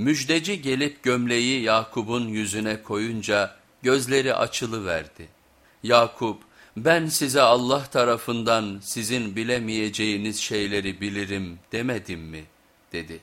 Müjdeci gelip gömleği Yakup'un yüzüne koyunca gözleri açılıverdi. Yakup ben size Allah tarafından sizin bilemeyeceğiniz şeyleri bilirim demedim mi dedi.